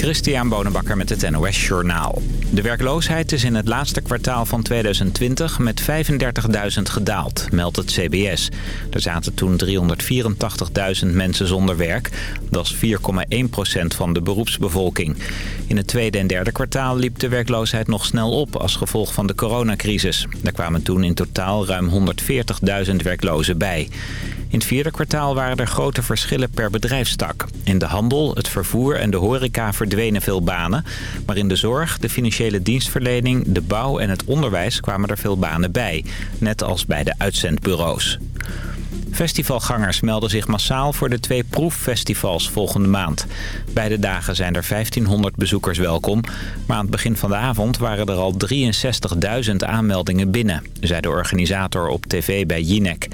Christian Bonenbakker met het NOS Journaal. De werkloosheid is in het laatste kwartaal van 2020 met 35.000 gedaald, meldt het CBS. Er zaten toen 384.000 mensen zonder werk. Dat is 4,1% van de beroepsbevolking. In het tweede en derde kwartaal liep de werkloosheid nog snel op als gevolg van de coronacrisis. Er kwamen toen in totaal ruim 140.000 werklozen bij. In het vierde kwartaal waren er grote verschillen per bedrijfstak. In de handel, het vervoer en de horeca verdwenen veel banen. Maar in de zorg, de financiële dienstverlening, de bouw en het onderwijs kwamen er veel banen bij. Net als bij de uitzendbureaus. Festivalgangers melden zich massaal voor de twee proeffestivals volgende maand. Beide dagen zijn er 1500 bezoekers welkom. Maar aan het begin van de avond waren er al 63.000 aanmeldingen binnen, zei de organisator op tv bij Jinek.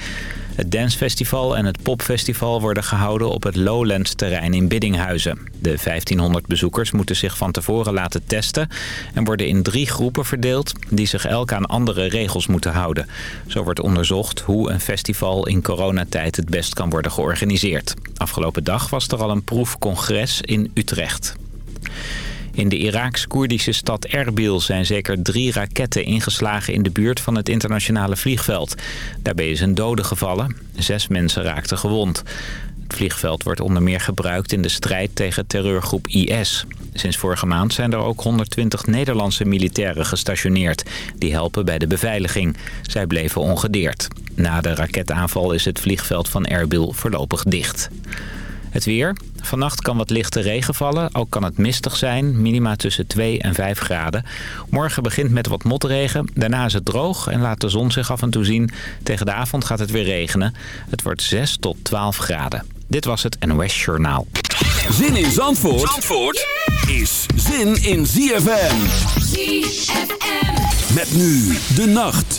Het dancefestival en het popfestival worden gehouden op het Lowlands-terrein in Biddinghuizen. De 1500 bezoekers moeten zich van tevoren laten testen... en worden in drie groepen verdeeld die zich elk aan andere regels moeten houden. Zo wordt onderzocht hoe een festival in coronatijd het best kan worden georganiseerd. Afgelopen dag was er al een proefcongres in Utrecht. In de Iraaks-Koerdische stad Erbil zijn zeker drie raketten ingeslagen in de buurt van het internationale vliegveld. Daarbij is een dode gevallen. Zes mensen raakten gewond. Het vliegveld wordt onder meer gebruikt in de strijd tegen terreurgroep IS. Sinds vorige maand zijn er ook 120 Nederlandse militairen gestationeerd. Die helpen bij de beveiliging. Zij bleven ongedeerd. Na de raketaanval is het vliegveld van Erbil voorlopig dicht. Het weer. Vannacht kan wat lichte regen vallen. Ook kan het mistig zijn. Minima tussen 2 en 5 graden. Morgen begint met wat motregen. Daarna is het droog en laat de zon zich af en toe zien. Tegen de avond gaat het weer regenen. Het wordt 6 tot 12 graden. Dit was het NOS Journaal. Zin in Zandvoort, Zandvoort is zin in ZFM. ZFM. Met nu de nacht.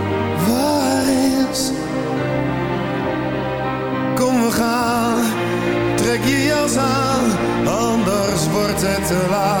altijd te laat.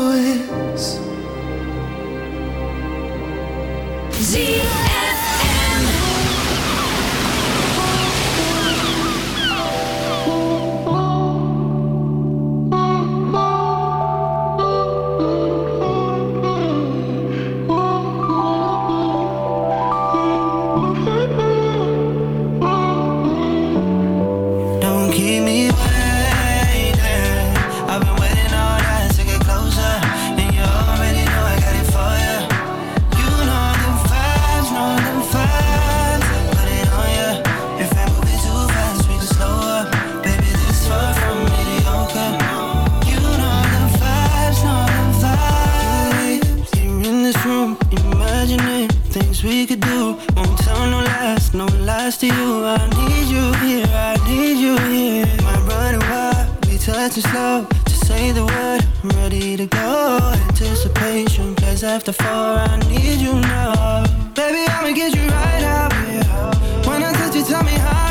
I'm ready to go. Anticipation, plays after four. I need you now, baby. I'ma get you right out here. When I touch you, tell me how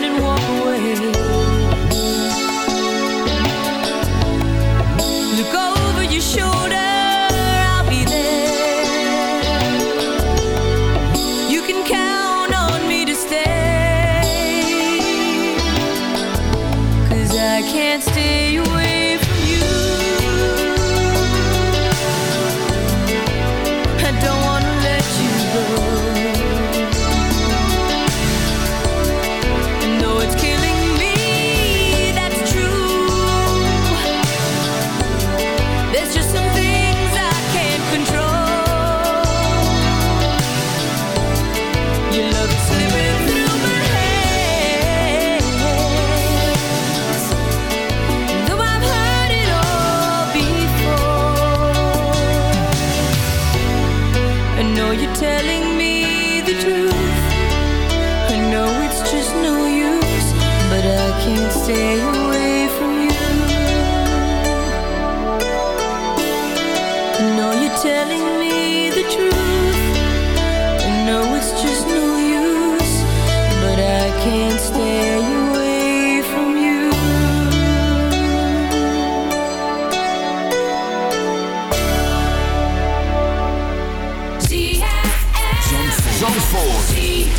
Zandvoort.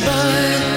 goodbye.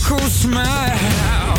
Your cocoa smile.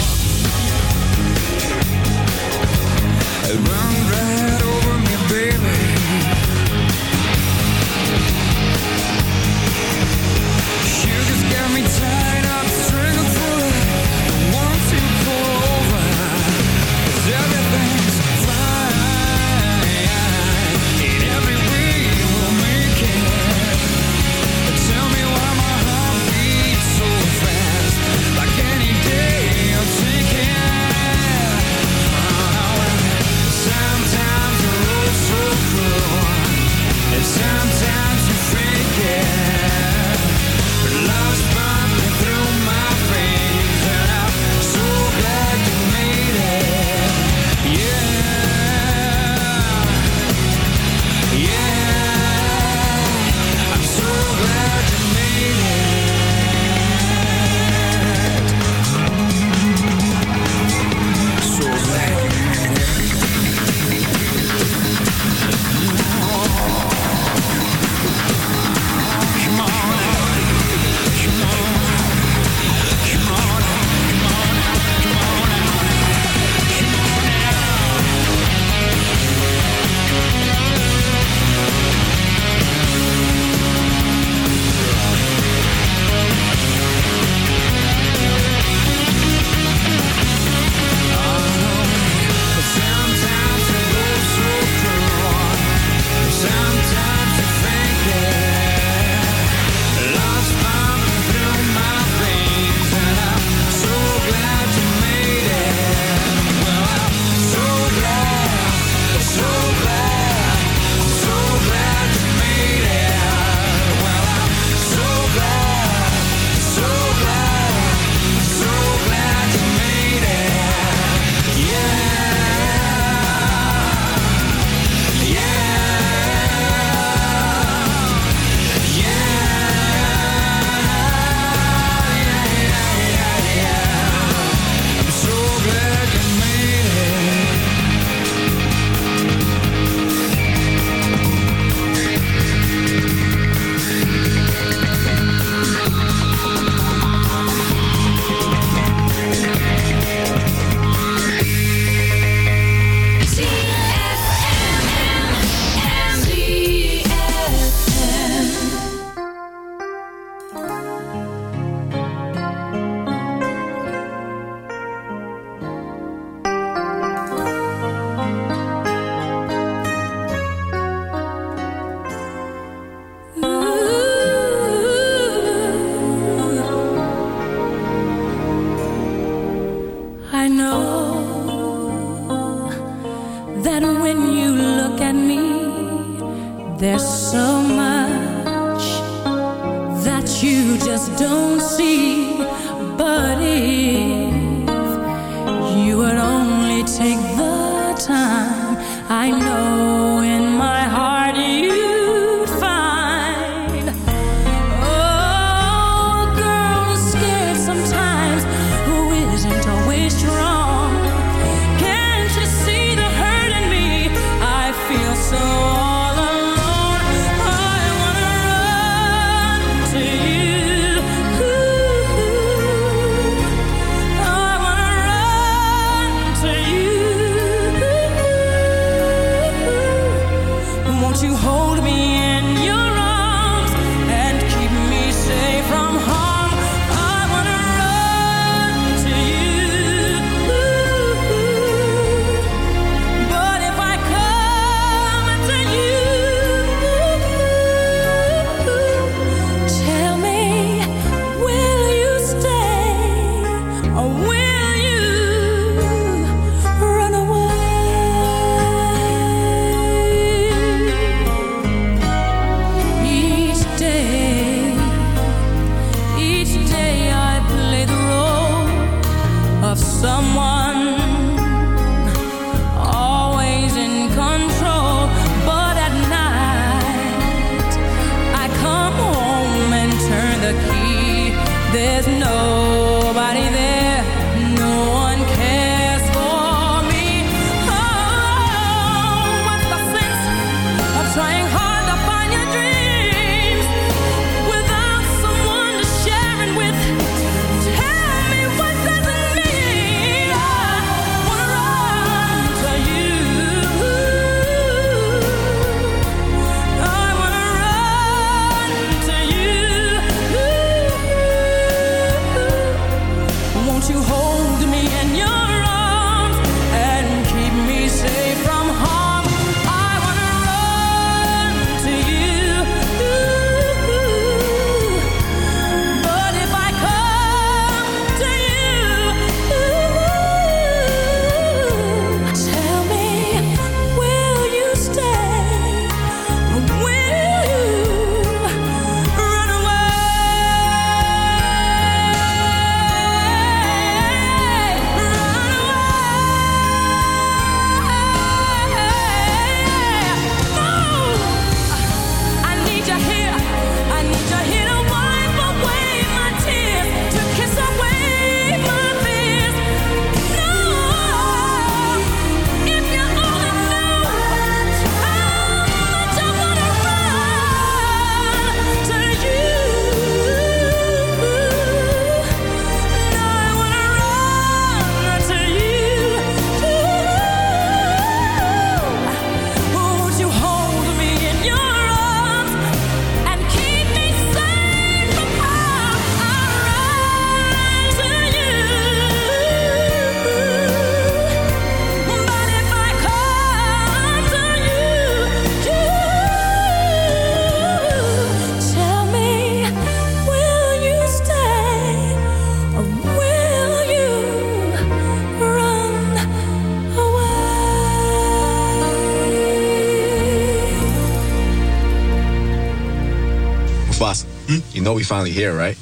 finally here, right?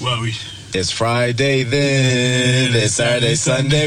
Well, we. It's Friday then. It's Saturday, Sunday.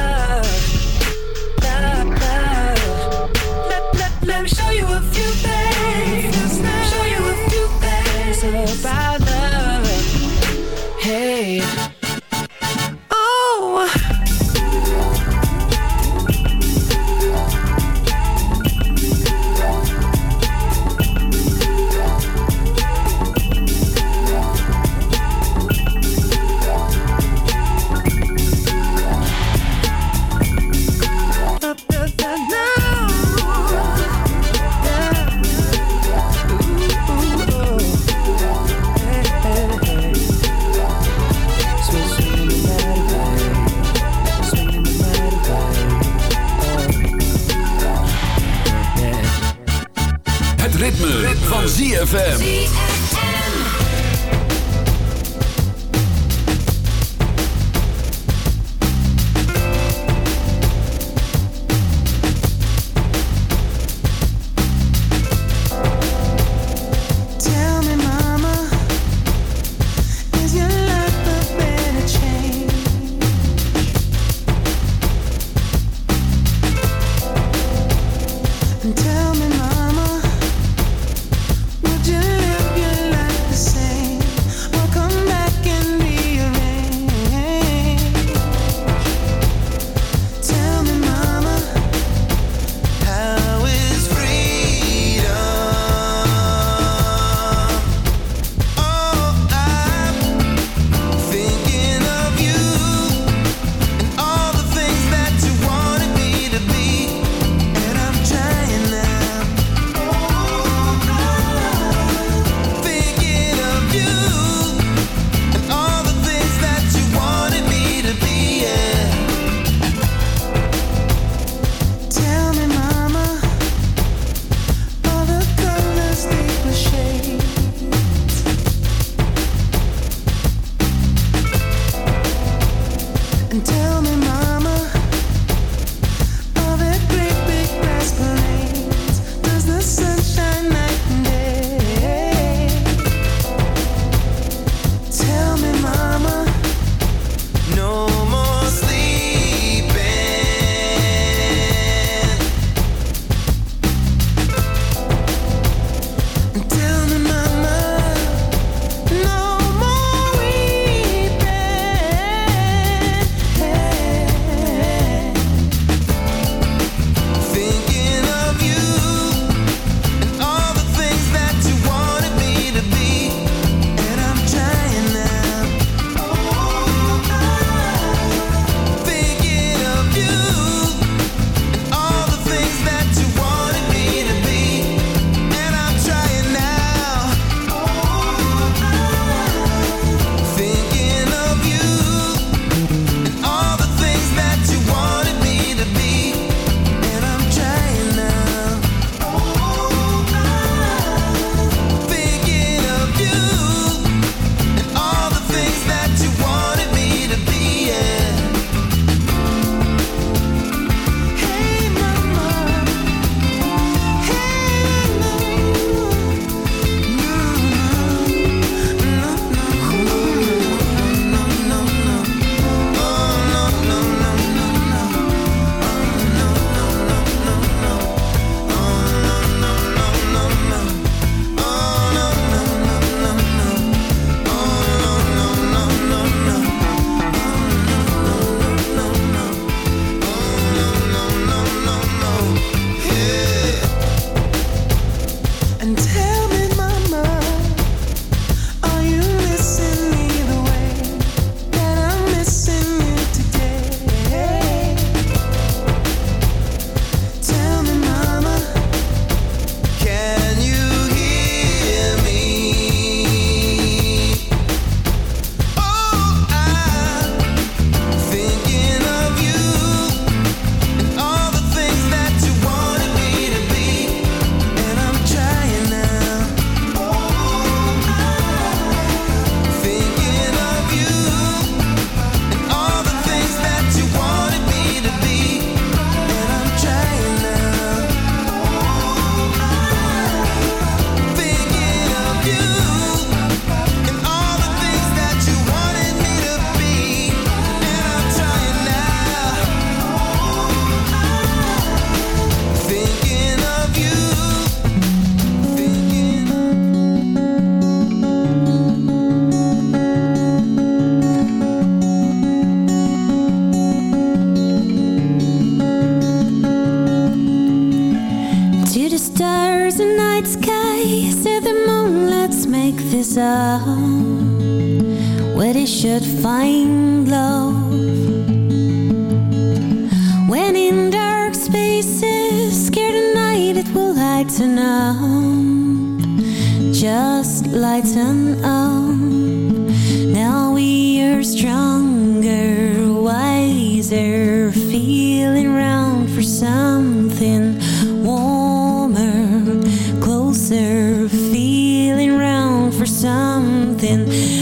within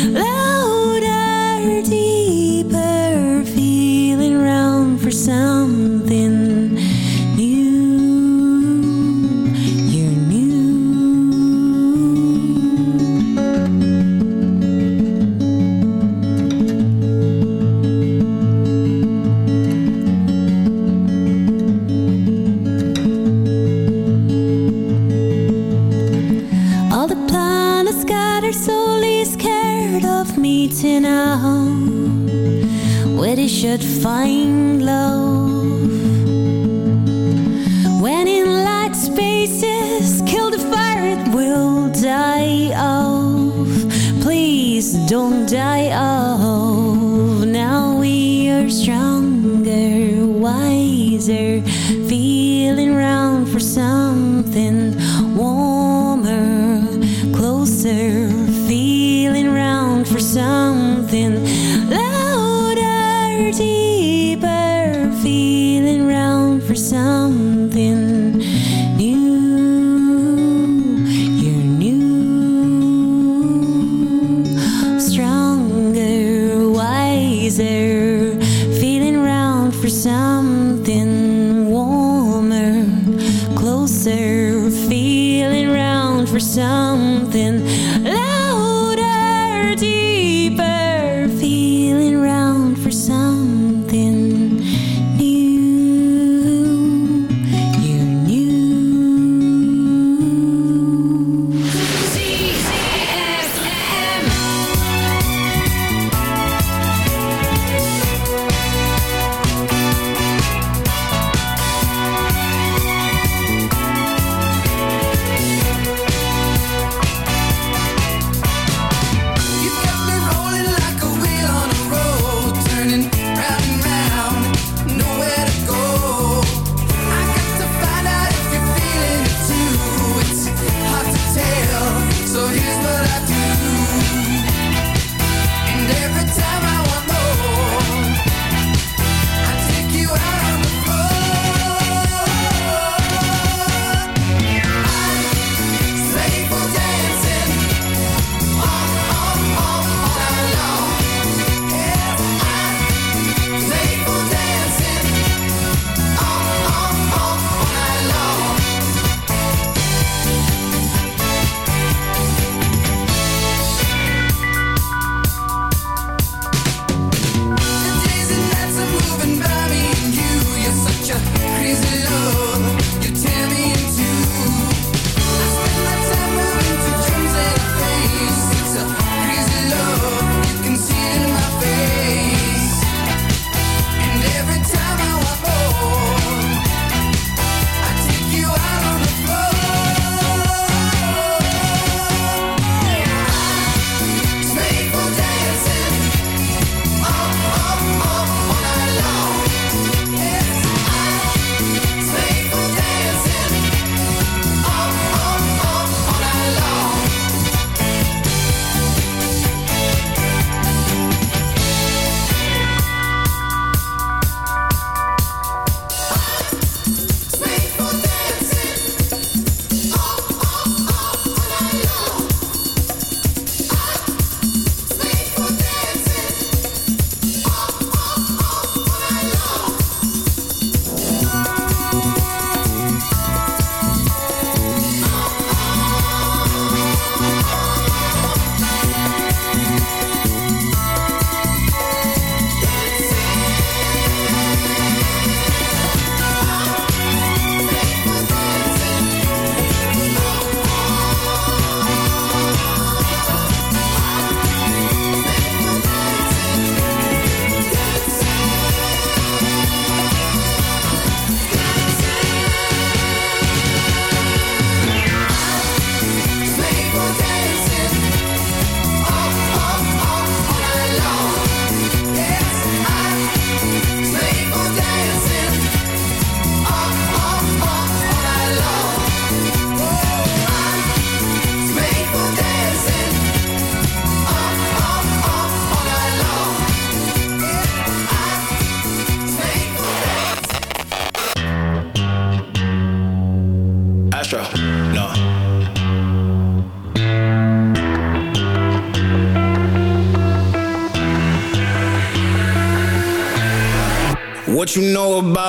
What you know about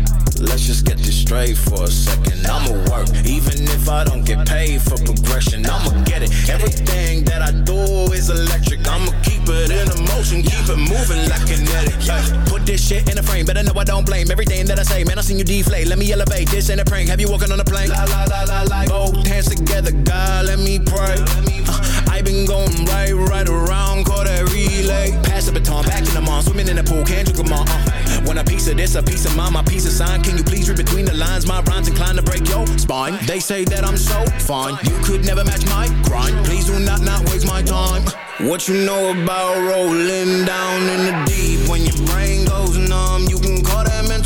Let's just get this straight for a second. I'ma work, even if I don't get paid for progression. I'ma get it. Everything that I do is electric. I'ma keep it in a motion, keep it moving like kinetic. Ay, put this shit in a frame, better know I don't blame everything that I say. Man, I seen you deflate. Let me elevate. This ain't a prank. Have you walking on a plane? La la la la la. Both hands together, God, let me pray. Uh, I been going right, right around, call that relay. Pass the baton, back in the mall, swimming in the pool, can't drink them all. Uh, want a piece of this, a piece of mine, my piece of sign. Can you please read between the lines? My rhymes inclined to break your spine. They say that I'm so fine, you could never match my grind. Please do not not waste my time. What you know about rolling down in the deep? When your brain goes numb, you can